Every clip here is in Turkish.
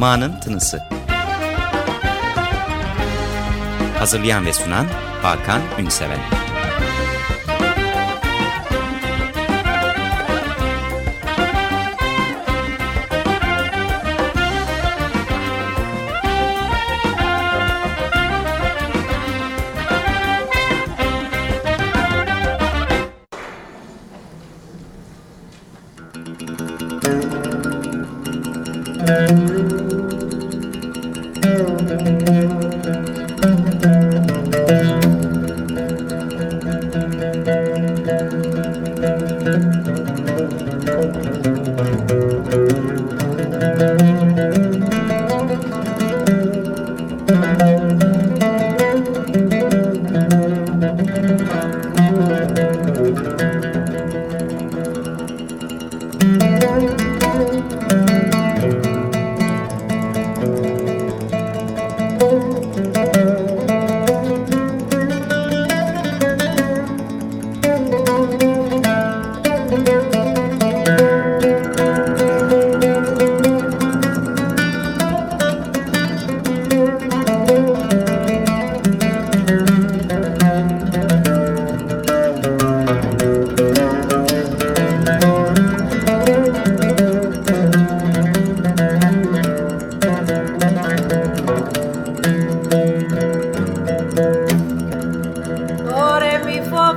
Ma'nın Tınısı. Hazırlayan ve sunan Hakan Ünseven.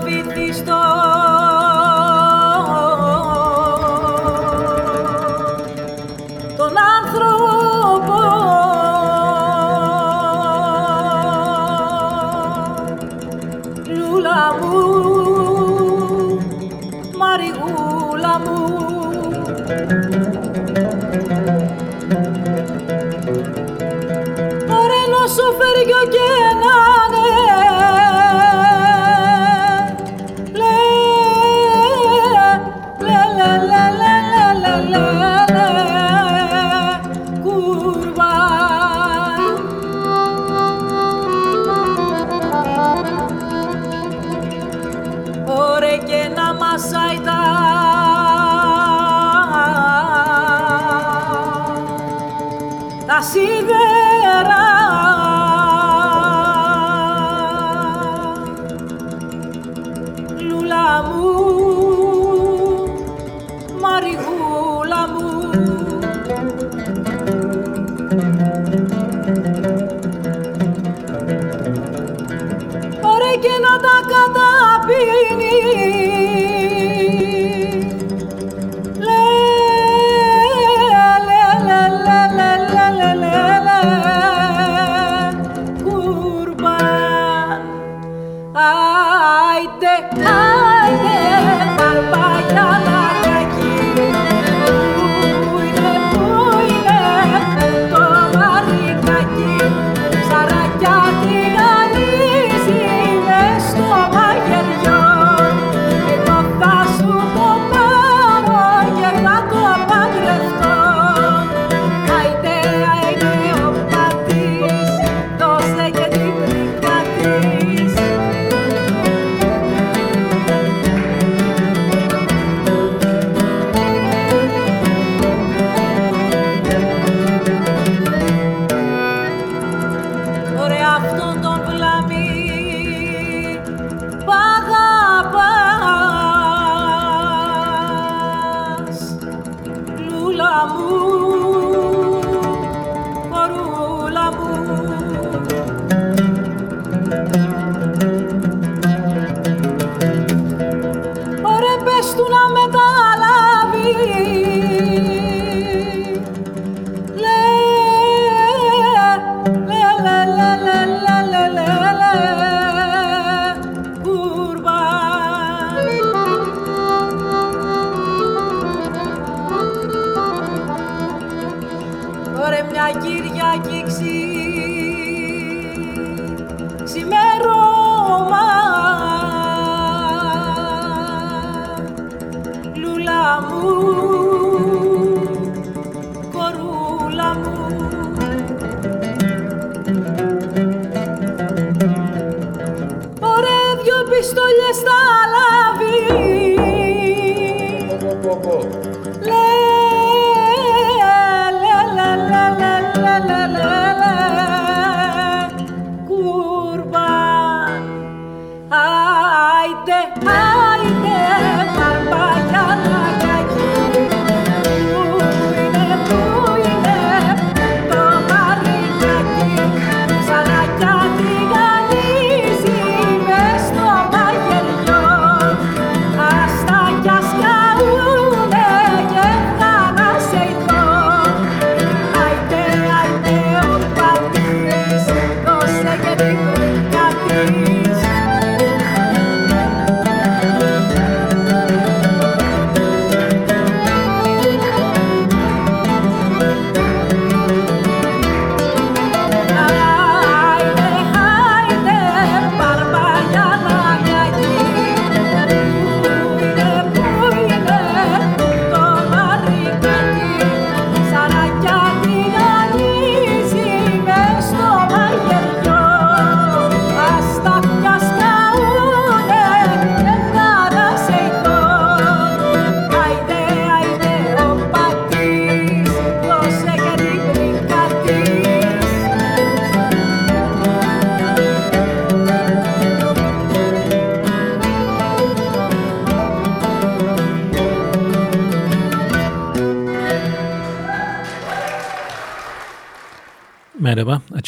αγαπηθεί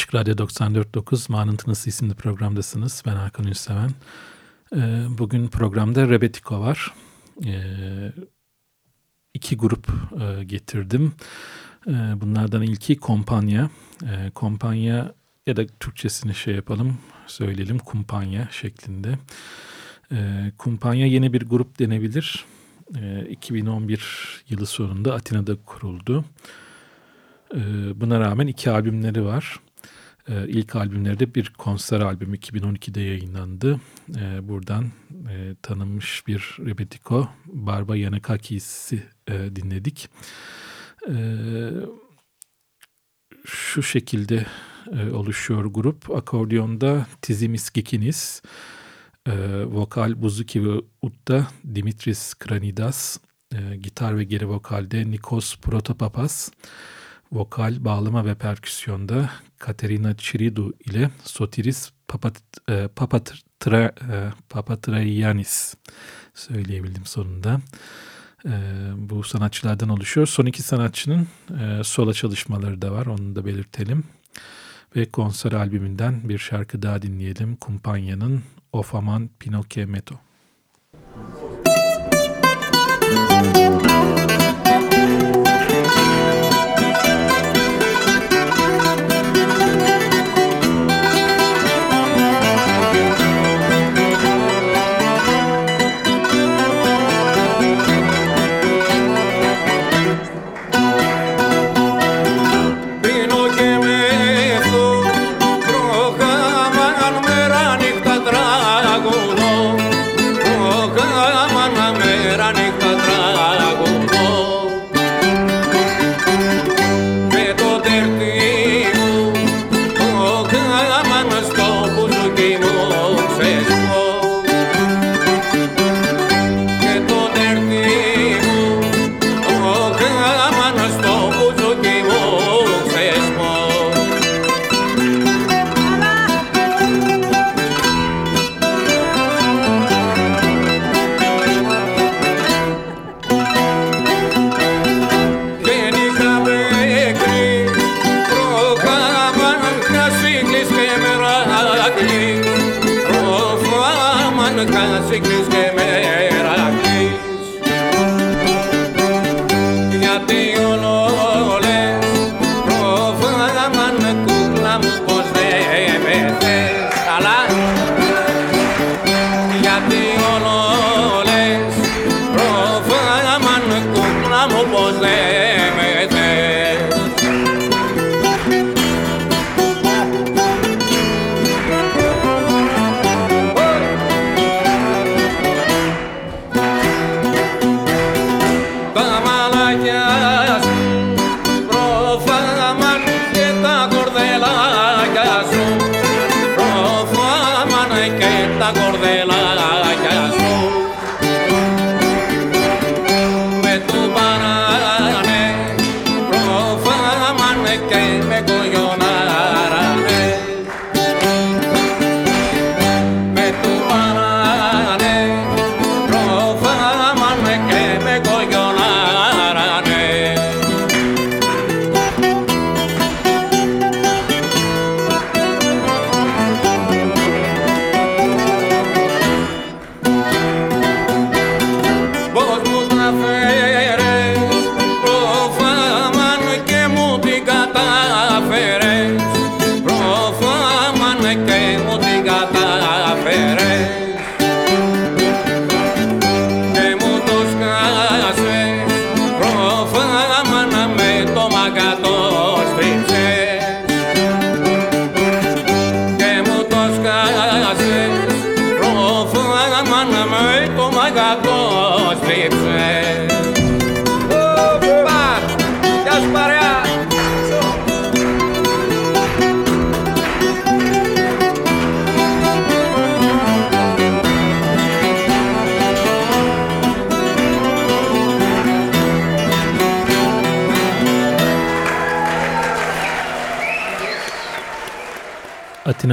Açık Radyo 94.9 Mağanın Tınısı isimli programdasınız. Ben Hakan Ünseven. Ee, bugün programda Rebetiko var. Ee, iki grup e, getirdim. Ee, bunlardan ilki Kompanya. Kompanya ya da Türkçesini şey yapalım, söyleyelim Kumpanya şeklinde. Kumpanya yeni bir grup denebilir. 2011 yılı sonunda Atina'da kuruldu. Ee, buna rağmen iki albümleri var. Ee, ilk albümleri de bir konser albümü 2012'de yayınlandı. Ee, buradan e, tanınmış bir Rebetiko Barba Yanakakis'i e, dinledik. Şu şekilde e, oluşuyor grup. Akordiyonda Tizimis Gikinis, vokal Buzuki ve Utta Dimitris Kranidas, gitar ve geri vokalde Nikos Protopapas, vokal, bağlama ve perküsyonda Katerina Çiridu ile Sotiris Papat, e, Papatra, e, Papatrayanis söyleyebildim sonunda. E, bu sanatçılardan oluşuyor. Son iki sanatçının sola çalışmaları da var. Onu da belirtelim. Ve konser albümünden bir şarkı daha dinleyelim. Kumpanya'nın Ofaman Pinocchio Meto. Müzik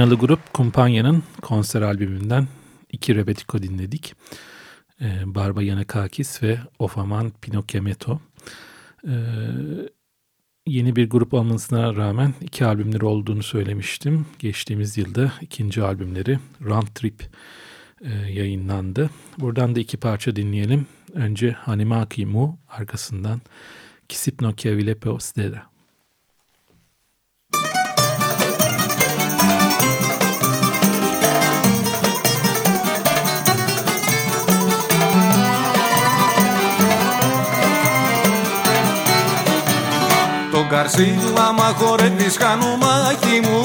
Atinalı grup Kumpanya'nın konser albümünden iki Rebetiko dinledik. Ee, Barba Yanakakis ve Ofaman Pinokyameto. Ee, yeni bir grup olmasına rağmen iki albümleri olduğunu söylemiştim. Geçtiğimiz yılda ikinci albümleri Round Trip e, yayınlandı. Buradan da iki parça dinleyelim. Önce Hanimaki Mu, arkasından Kisip no Kiavilepe Ostera. καρσίλα μα χορεύεις χανουμάκι μου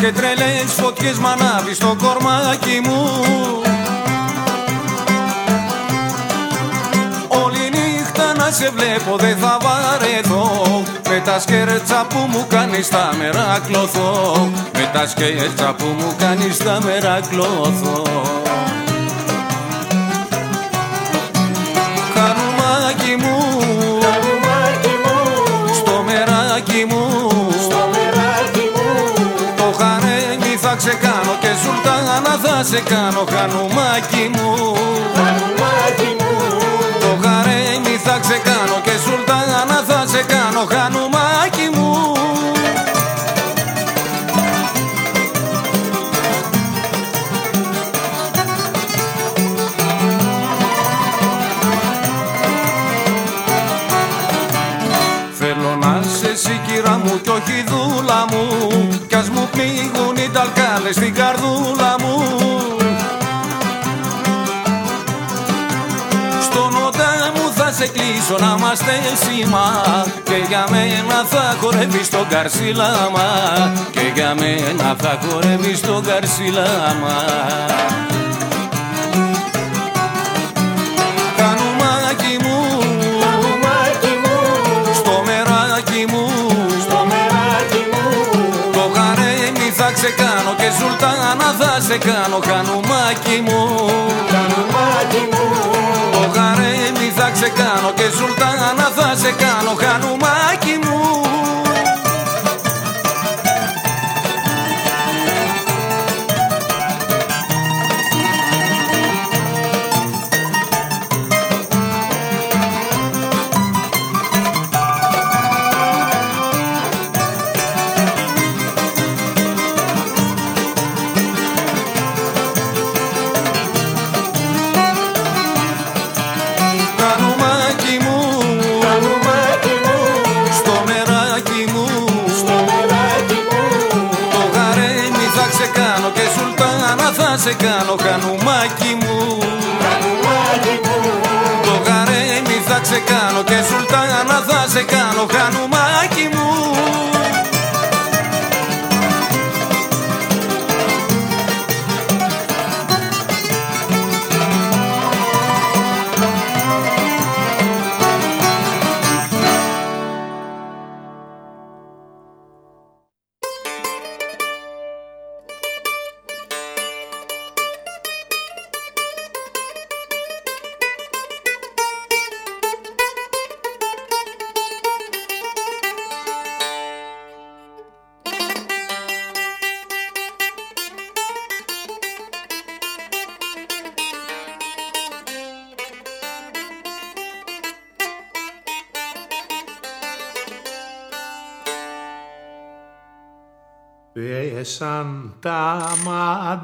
Και τρελές φωτιές μ' ανάβεις στο κορμάκι μου. Όλη νύχτα να σε βλέπω δεν θα βαρεθώ. Με τα σκέρτσα που μου κάνεις θα μερακλωθώ Με τα σκέρτσα που μου κάνεις θα μερακλωθώ σουλτάνα θα σε κάνω χανουμάκι μου. Χανουμάκι μου. Το χαρέμι θα ξεκάνω και σουλτάνα θα σε κάνω χανουμάκι μου. Θέλω να σε σικυρά μου κι όχι δούλα μου. Κι ας μου πνίγουν οι ταλκάλες στην καρδούλα Ελπίζω να Και για μένα θα χορεύει στον καρσίλαμα. Και για μένα θα χορεύει στον καρσίλαμα. Χανουμάκι μου Χανουμάκι μου. Στο μεράκι μου Στο μεράκι μου. Το χαρέμι θα ξεκάνω Και ζουλτάνα θα σε κάνω. Χανουμάκι μου. Και σουλτάνα θα σε κάνω χανουμάκι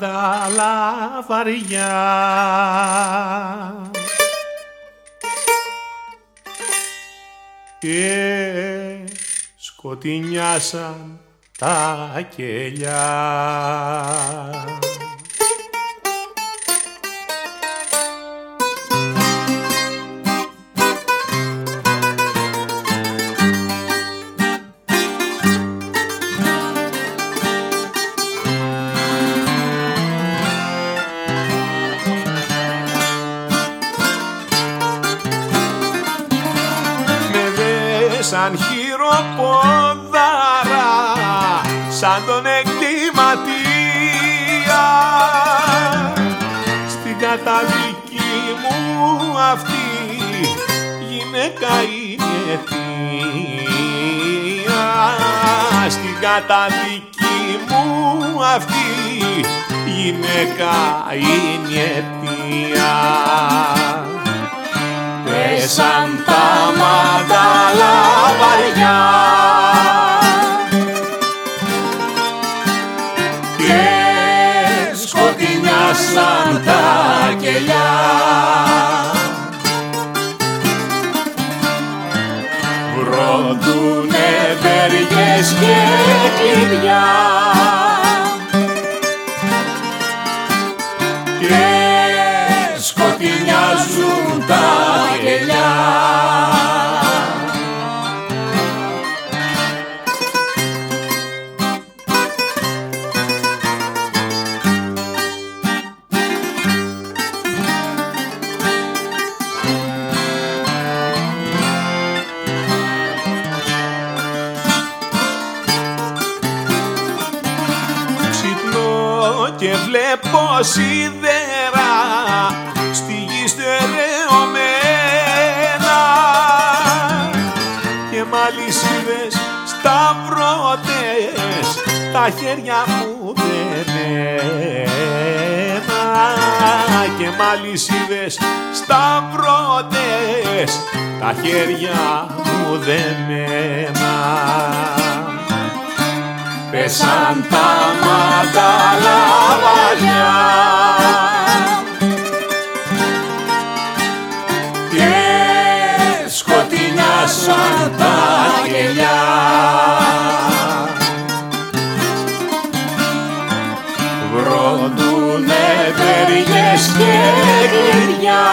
μανταλά βαριά και σκοτεινιάσαν τα κελιά. Σαν χειροπόδαρα σαν τον εγκληματία στην καταδική μου αυτή γυναίκα είναι αιτία στην καταδική μου αυτή γυναίκα είναι και τα μανταλά βαριά και τα βροντούνε βεργές και σίδερα στη γη στερεωμένα. Και μαλισίδες σταυρώτες τα χέρια μου δεμένα. Και μαλισίδες σταυρώτες τα χέρια μου δεμένα πέσαν τα μανταλαβαριά και σκοτεινιάσαν τα γελιά. Βροντούνε βεριές και κλειδιά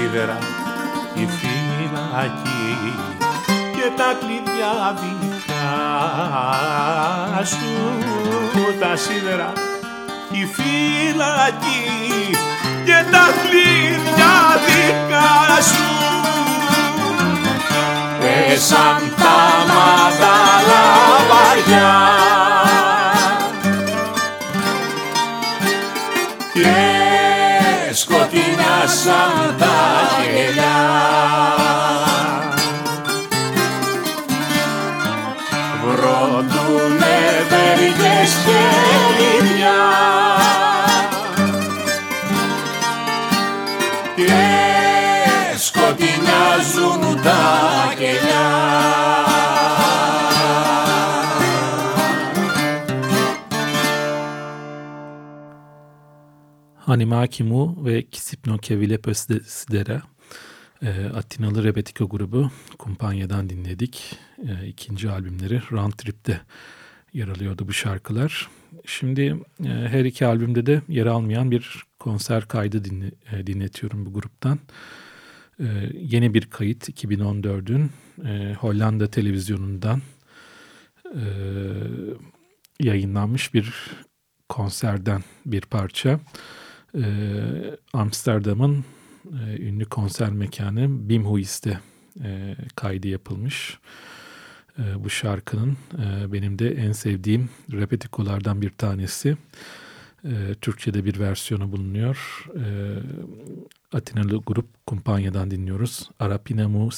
σίδερα, η φυλακή και τα κλειδιά δικά σου. Τα σίδερα, η φυλακή και τα κλειδιά δικά σου. Πέσαν τα μανταλαβαριά σκοτεινιάσαν τα γελιά βροντούνε βέργες και κλειδιά και σκοτεινιάζουν τα κελιά. Animakimu ve Kisipno Kevile Pösidere e, Atinalı Rebetiko grubu Kumpanya'dan dinledik. E, ikinci albümleri Round Trip'te yer alıyordu bu şarkılar. Şimdi e, her iki albümde de yer almayan bir konser kaydı dinle, e, dinletiyorum bu gruptan. E, yeni bir kayıt 2014'ün e, Hollanda televizyonundan e, yayınlanmış bir konserden bir parça. E, Amsterdam'ın e, ünlü konser mekanı Bimhuis'te e, kaydı yapılmış. E, bu şarkının e, benim de en sevdiğim repetikolardan bir tanesi. E, Türkçe'de bir versiyonu bulunuyor. E, Atinalı grup Kumpanya'dan dinliyoruz. Arapina mu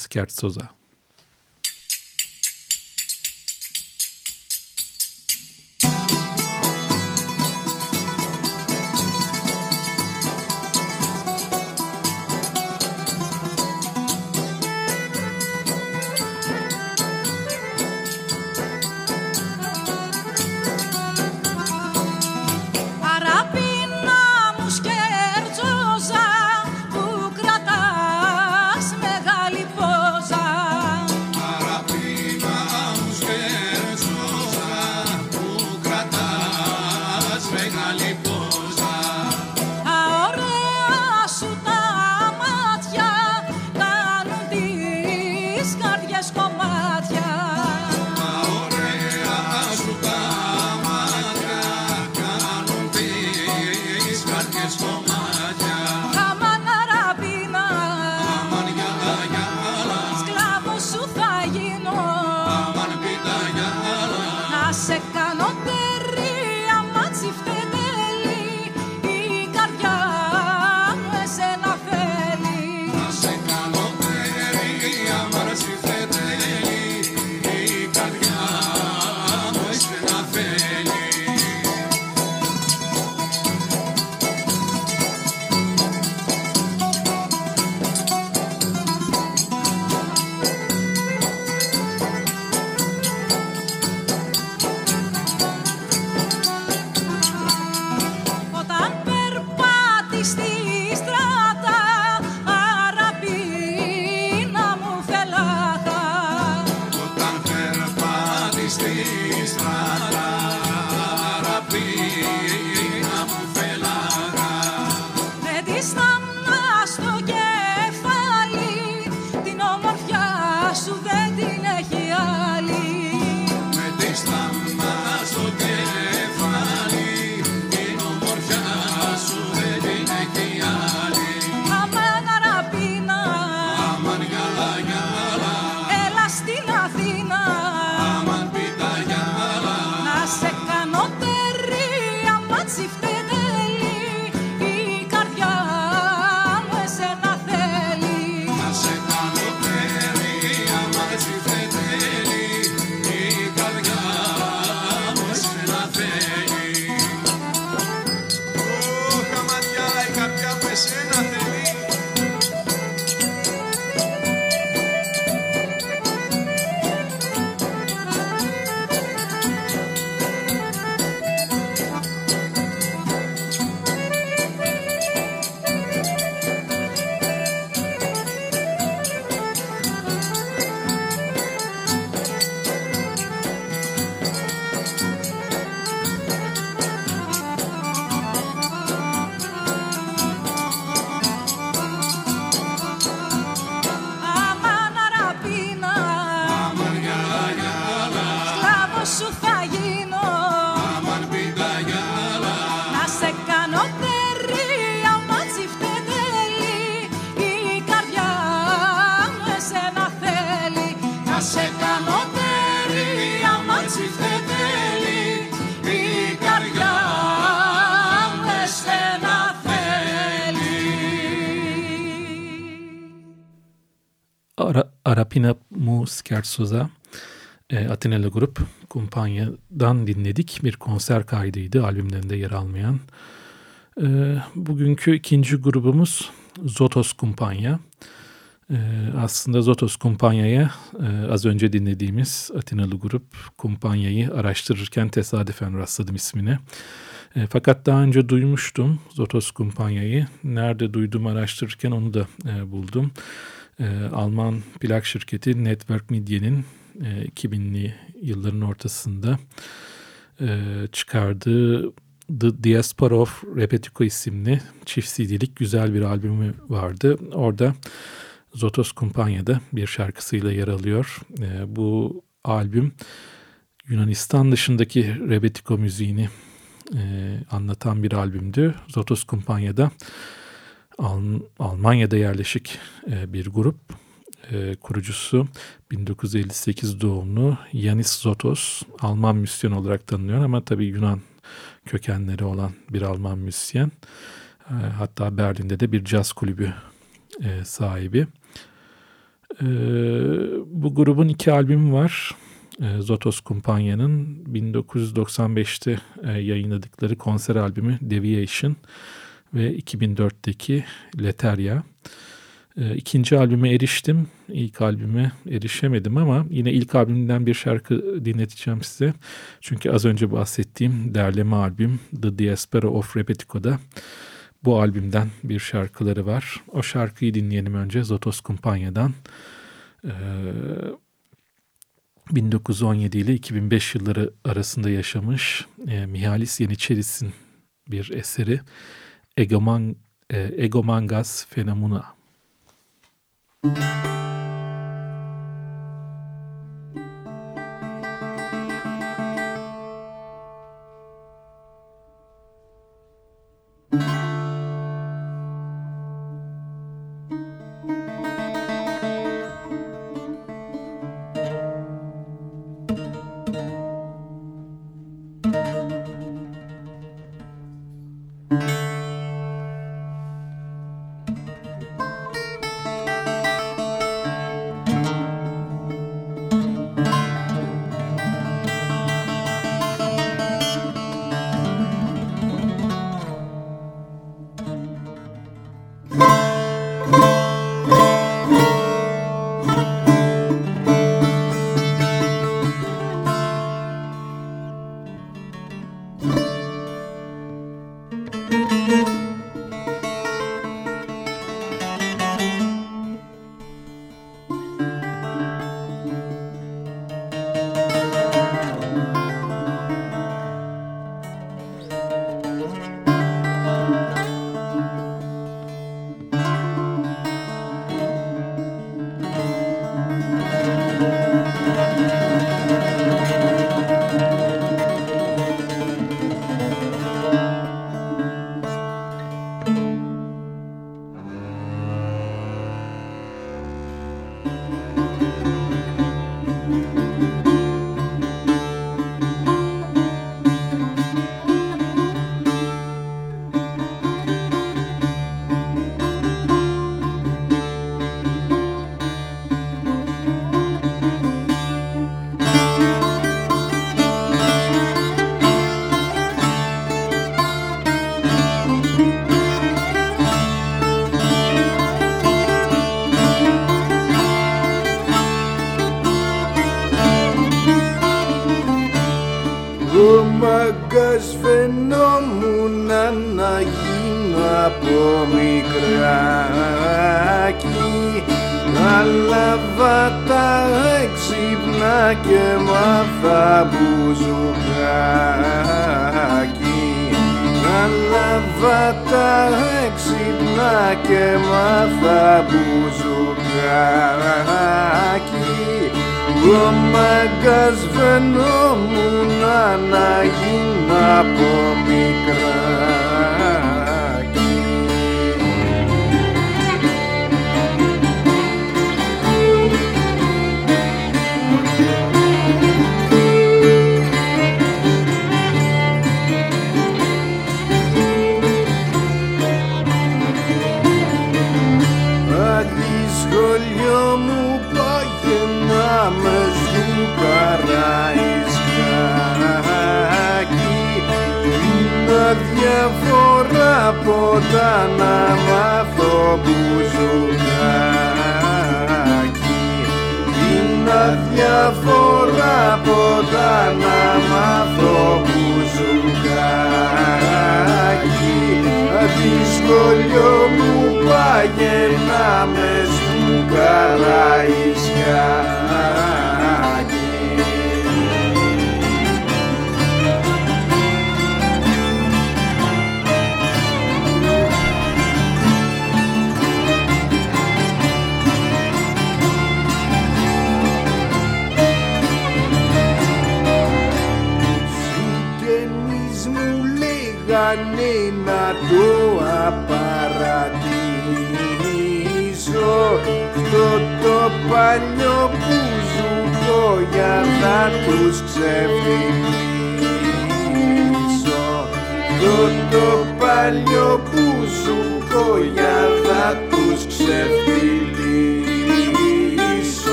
σου θα γίνω. Αμάν πίτα για άλλα Να μου εσένα e, Grup Kumpanya'dan dinledik. Bir konser kaydıydı albümlerinde yer almayan. E, bugünkü ikinci grubumuz Zotos Kumpanya. E, aslında Zotos Kumpanya'ya e, az önce dinlediğimiz Atinalı grup Kumpanya'yı araştırırken tesadüfen rastladım ismine. E, fakat daha önce duymuştum Zotos Kumpanya'yı. Nerede duydum araştırırken onu da buldum. Alman plak şirketi Network Media'nın e, 2000'li yılların ortasında e, çıkardığı The Diaspora of Repetico isimli çift CD'lik güzel bir albümü vardı. Orada Zotos Kumpanya'da bir şarkısıyla yer alıyor. E, bu albüm Yunanistan dışındaki Rebetiko müziğini e, anlatan bir albümdü. Zotos Kumpanya'da Al Almanya'da yerleşik e, bir grup. E, kurucusu 1958 doğumlu Yanis Zotos, Alman müzisyen olarak tanınıyor ama tabii Yunan kökenleri olan bir Alman müzisyen. E, hatta Berlin'de de bir caz kulübü e, sahibi. Bu grubun iki albümü var. Zotos Kumpanya'nın 1995'te e, yayınladıkları konser albümü Deviation ve 2004'teki Leteria. E, ikinci albüme eriştim. İlk albüme erişemedim ama yine ilk albümünden bir şarkı dinleteceğim size. Çünkü az önce bahsettiğim derleme albüm The Diaspora of Repetico'da bu albümden bir şarkıları var. O şarkıyı dinleyelim önce Zotos Kumpanya'dan. Ee, 1917 ile 2005 yılları arasında yaşamış e, Mihalis Yeniçeris'in bir eseri Egoman, e, Egomangas Música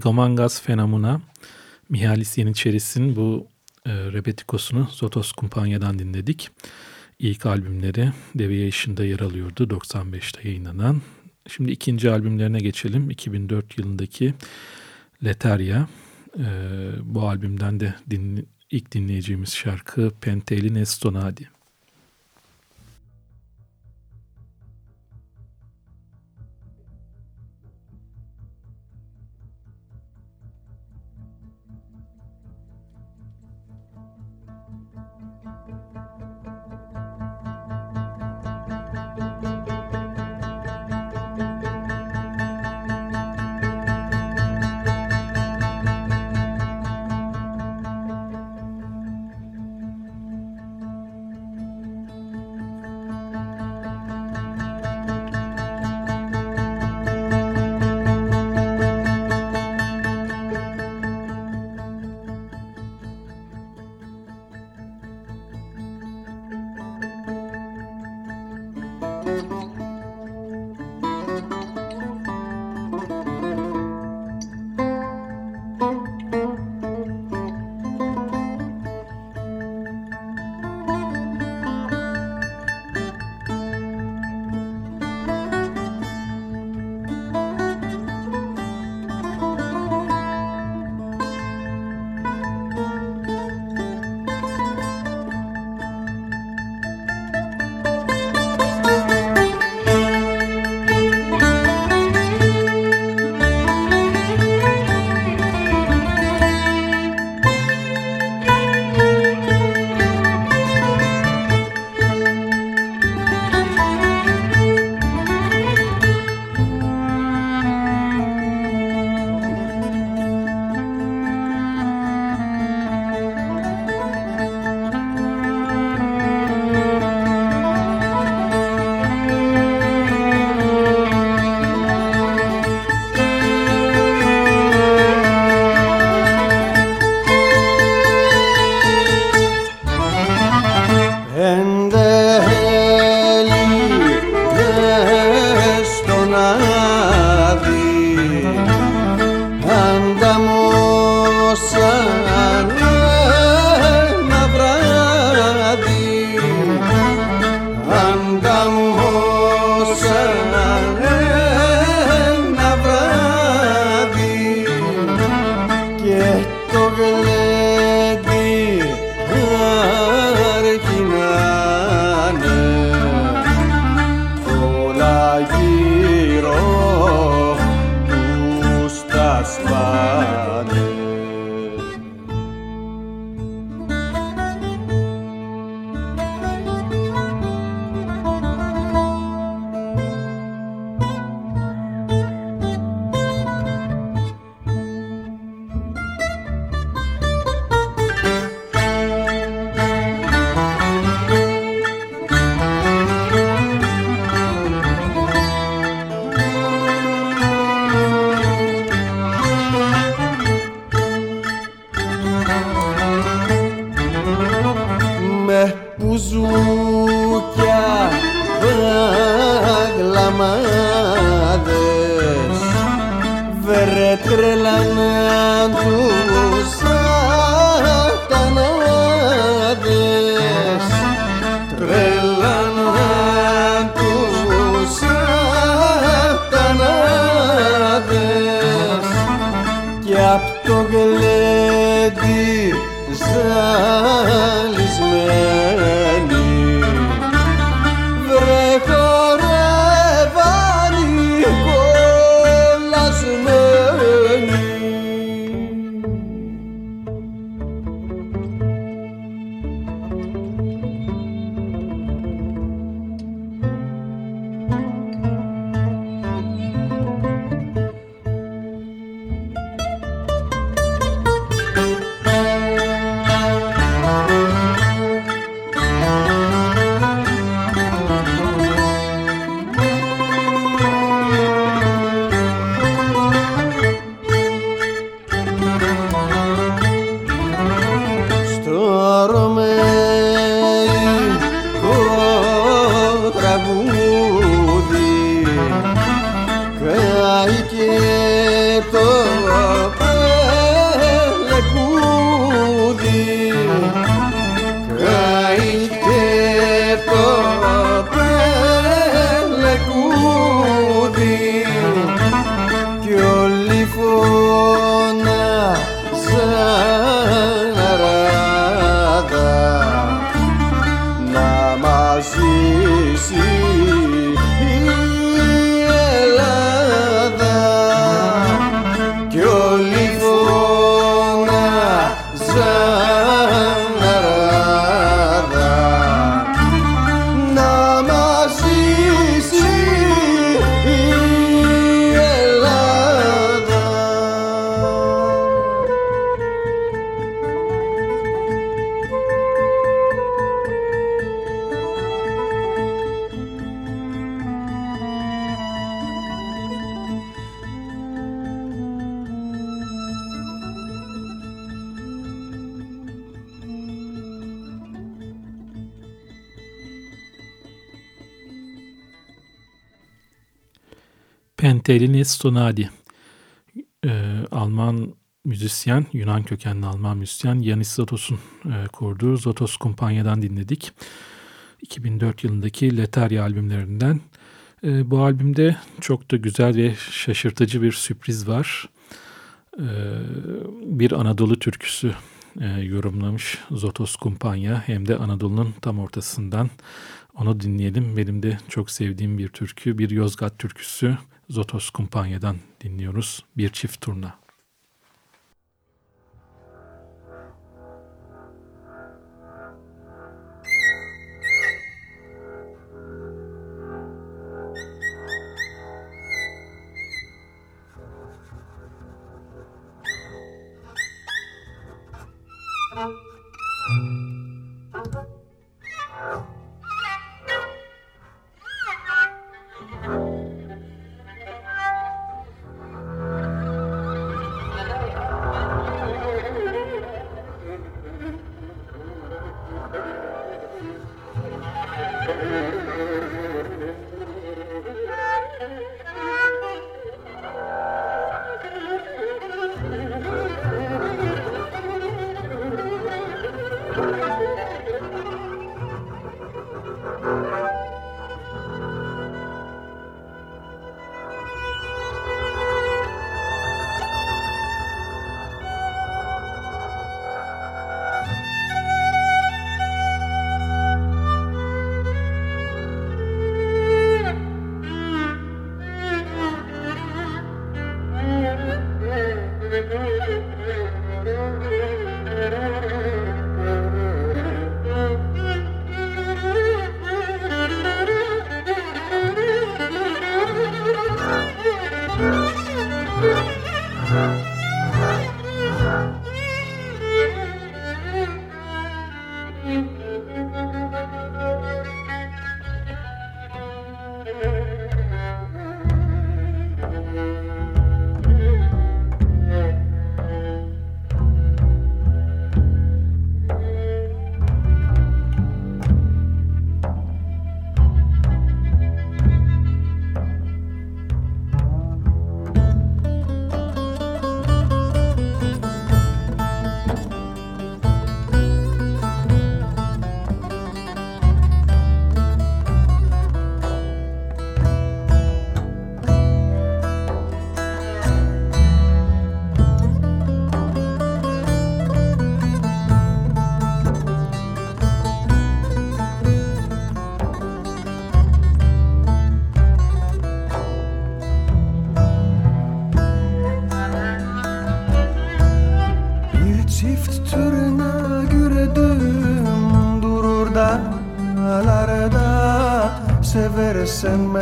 Egomangas Fenomuna Mihalis Yeniçeris'in bu e, Rebetiko'sunu Zotos Kumpanya'dan dinledik. İlk albümleri Deviation'da yer alıyordu 95'te yayınlanan. Şimdi ikinci albümlerine geçelim. 2004 yılındaki Letarya. E, bu albümden de din, ilk dinleyeceğimiz şarkı Penteli Nestonadi. αμάδες βρε τρελανά τους 也许 Pentelini Stonadi e, Alman müzisyen, Yunan kökenli Alman müzisyen Yanis Zatos'un e, kurduğu Zatos Kumpanya'dan dinledik. 2004 yılındaki Letarya albümlerinden. E, bu albümde çok da güzel ve şaşırtıcı bir sürpriz var. E, bir Anadolu türküsü e, yorumlamış Zotos Kumpanya hem de Anadolu'nun tam ortasından onu dinleyelim. Benim de çok sevdiğim bir türkü, bir Yozgat türküsü. Zotos Kumpanya'dan dinliyoruz. Bir çift turna.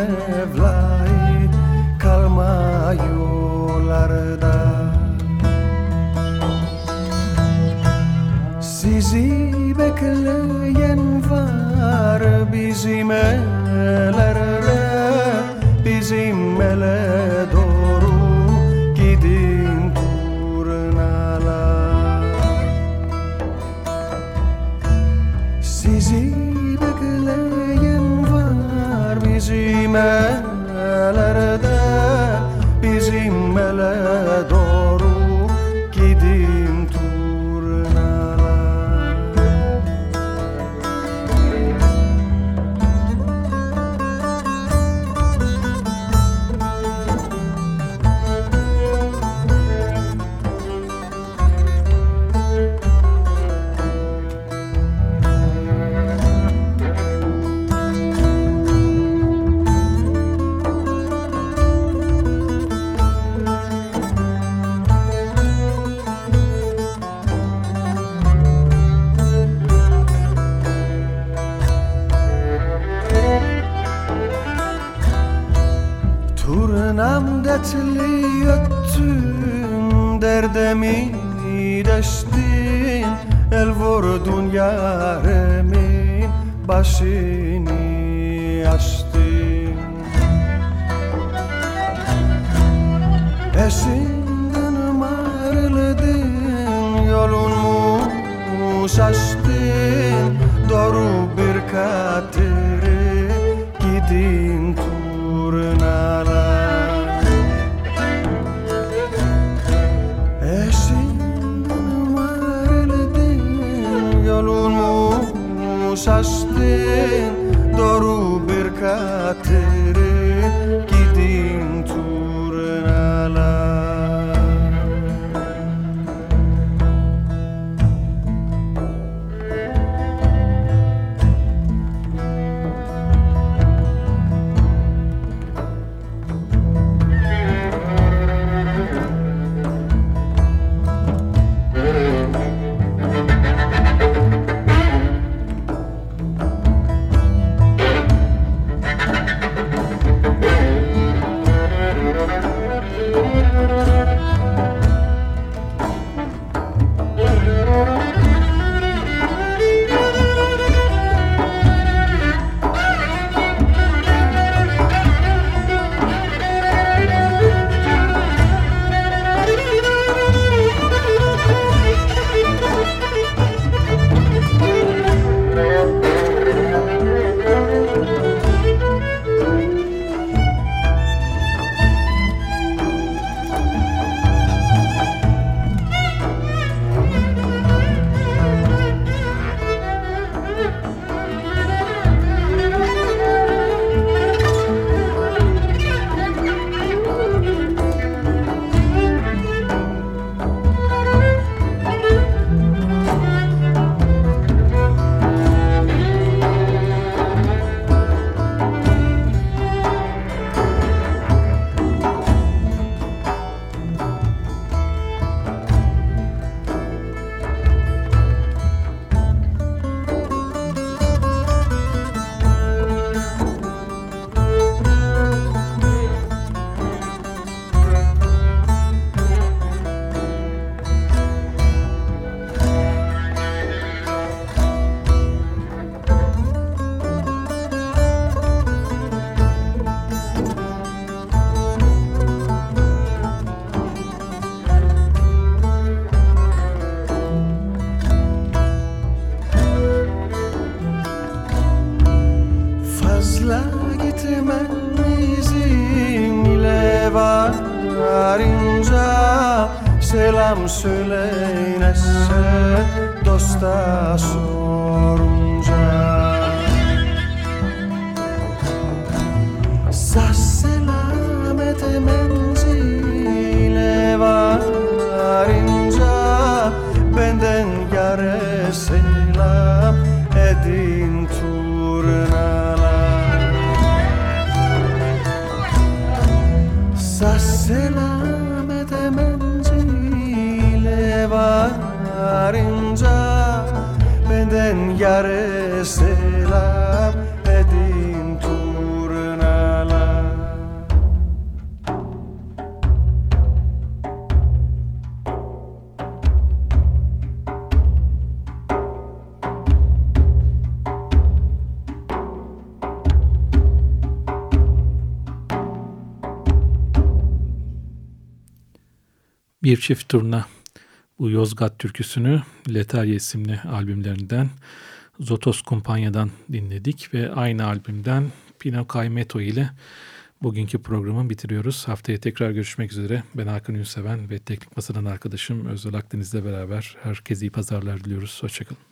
me vlast. dertli yöttün Derdemi deştin El vurdun yaremin Başını açtın. Eşinden ayrıldın Yolun mu şaştın çift turna bu Yozgat türküsünü Letarye isimli albümlerinden Zotos Kumpanya'dan dinledik ve aynı albümden Pino Kaymeto ile bugünkü programı bitiriyoruz. Haftaya tekrar görüşmek üzere. Ben Hakan Ünseven ve Teknik Masa'dan arkadaşım Özel Akdeniz'le beraber herkese iyi pazarlar diliyoruz. Hoşçakalın.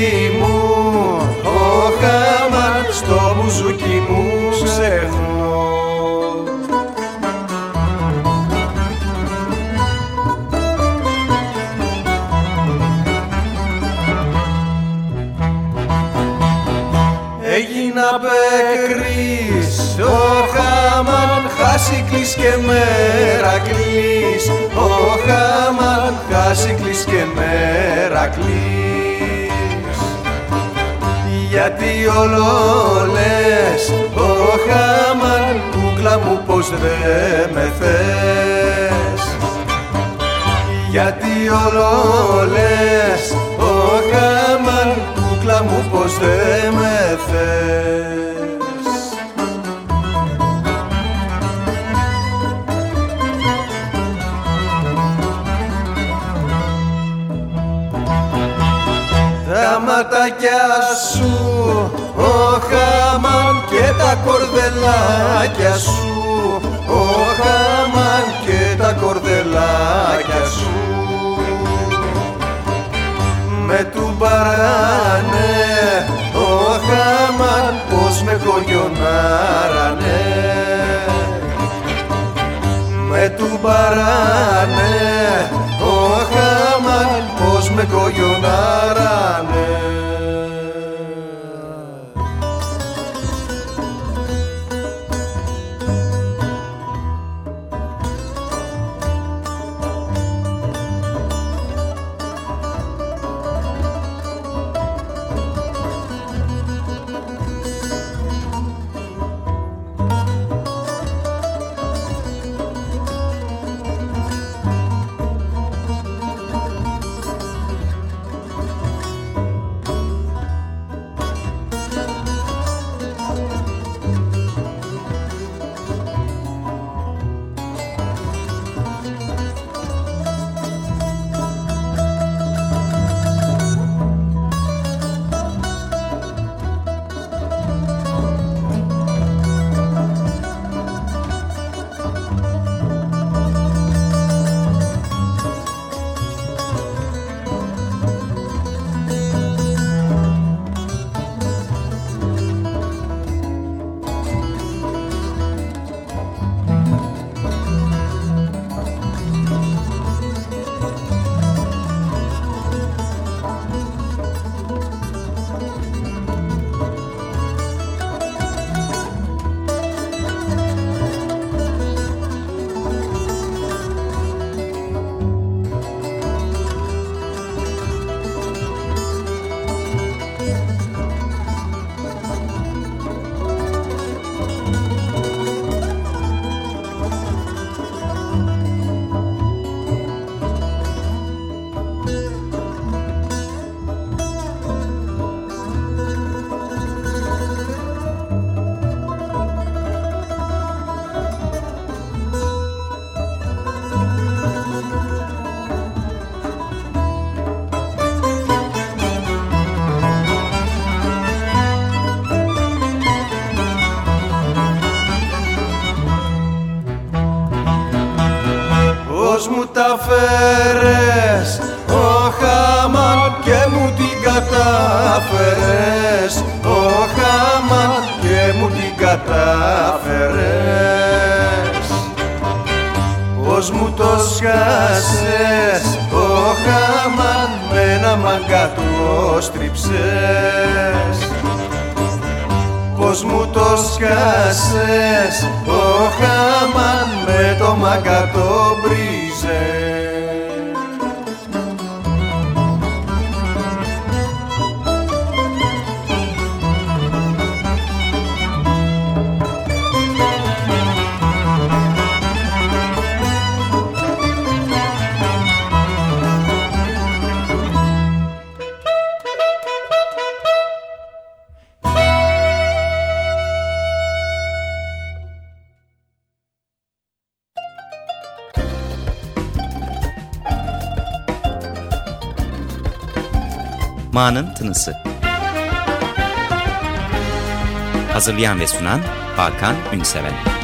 Τέρτι μου Ο χαμάν στο μπουζούκι μου ξεχνώ. Έγινα πεκρής Ο χάμαν χάσικλης και μερακλής Ο χάμαν χάσικλης και μερακλής Γιατί όλο λες Ο χάμαν κούκλα μου πως δε με θες γιατί όλο λες Ο χάμαν κούκλα μου πως δε με θες Τα ματάκια σου Ο χάμαν και τα κορδελάκια σου. Ο χάμαν και τα κορδελάκια σου. Με του παράνε ο χάμαν πως με κογιονάρανε με του παράνε ο χάμαν πως με κογιονάρανε σκάσες ο Χάμαν με ένα μαγκά του στρίψες πως μου το σκάσες ο Χάμαν με το μαγκά το Ma'nın Tınısı. Hazırlayan ve sunan Hakan Ünseven.